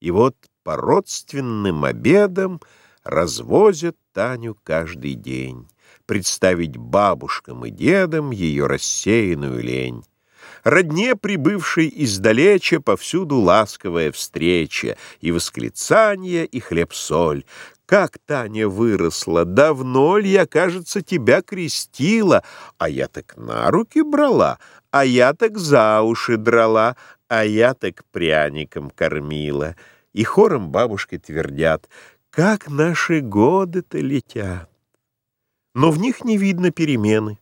И вот по родственным обедам развозят Таню каждый день, представить бабушкам и дедам ее рассеянную лень. Родне, прибывшей издалеча, повсюду ласковая встреча, и восклицание, и хлеб-соль. Как Таня выросла, давно ли я, кажется, тебя крестила, а я так на руки брала, а я так за уши драла, а я так пряником кормила. И хором бабушки твердят, как наши годы-то летят. Но в них не видно перемены.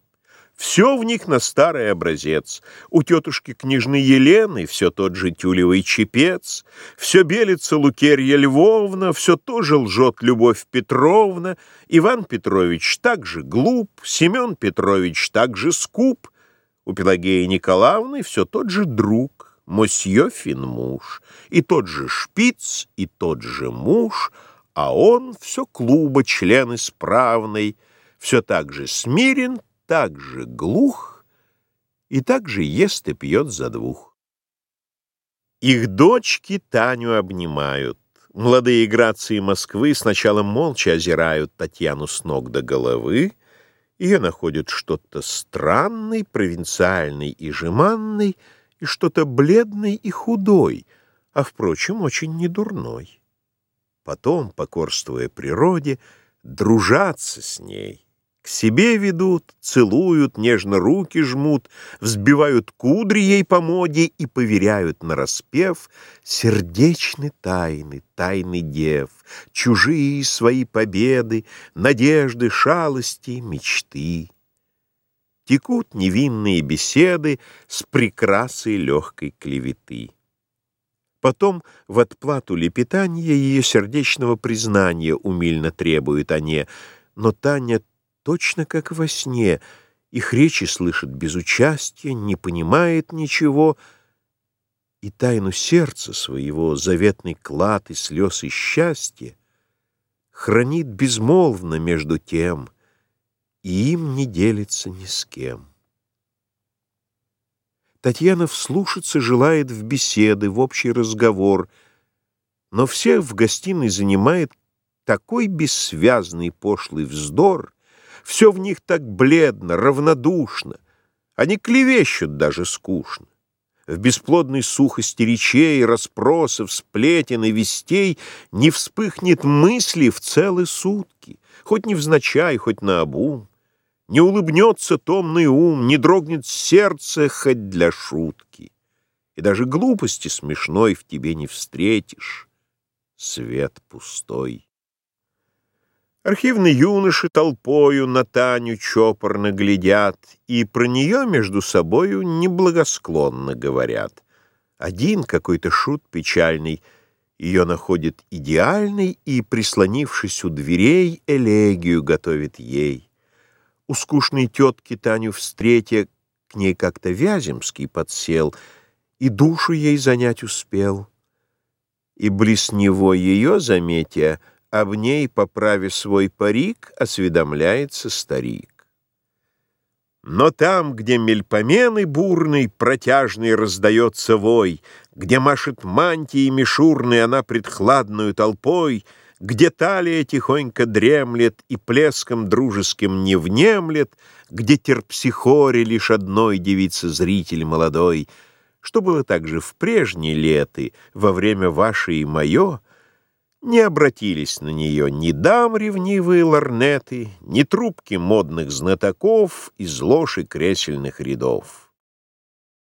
Все в них на старый образец. У тетушки княжны Елены все тот же тюлевый чепец, все белится Лукерья Львовна, все тоже лжет Любовь Петровна, Иван Петрович также глуп, Семен Петрович также скуп, у Пелагеи Николаевны все тот же друг, мосье Финмуш, и тот же шпиц, и тот же муж, а он все клуба член исправный, все так же смирен, так же глух и так же ест и пьет за двух. Их дочки Таню обнимают. Молодые грации Москвы сначала молча озирают Татьяну с ног до головы, ее находят что-то странный, провинциальный и жеманный, и что-то бледный и худой, а, впрочем, очень недурной. Потом, покорствуя природе, дружатся с ней, к себе ведут, целуют, нежно руки жмут, взбивают кудри ей по моде и поверяют нараспев сердечны тайны, тайны дев, чужие свои победы, надежды, шалости, мечты. Текут невинные беседы с прекрасой легкой клеветы. Потом в отплату лепетания ее сердечного признания умильно требуют они, но Таня точно как во сне, их речи слышит без участия, не понимает ничего, и тайну сердца своего, заветный клад и слез и счастья, хранит безмолвно между тем, и им не делится ни с кем. Татьяна вслушаться желает в беседы, в общий разговор, но всех в гостиной занимает такой бессвязный пошлый вздор, все в них так бледно, равнодушно. Они клевещут даже скучно. В бесплодной сухости речей, расспросов, сплетен и вестей не вспыхнет мысли в целые сутки, хоть невзначай, хоть наобум. Не улыбнется томный ум, не дрогнет сердце хоть для шутки. И даже глупости смешной в тебе не встретишь. Свет пустой. Архивные юноши толпою на Таню чопорно глядят и про нее между собою неблагосклонно говорят. Один какой-то шут печальный ее находит идеальной и, прислонившись у дверей, элегию готовит ей. У скучной тетки Таню встретя, к ней как-то Вяземский подсел и душу ей занять успел. И близ него ее, заметя, об ней, поправив свой парик, осведомляется старик. Но там, где мельпомены бурный, протяжный раздается вой, где машет мантии мишурной она пред хладную толпой, где талия тихонько дремлет и плеском дружеским не внемлет, где терпсихоре лишь одной девица зритель молодой, что было также в прежние леты, во время ваше и мое — не обратились на нее ни дам ревнивые лорнеты, ни трубки модных знатоков из лоши кресельных рядов.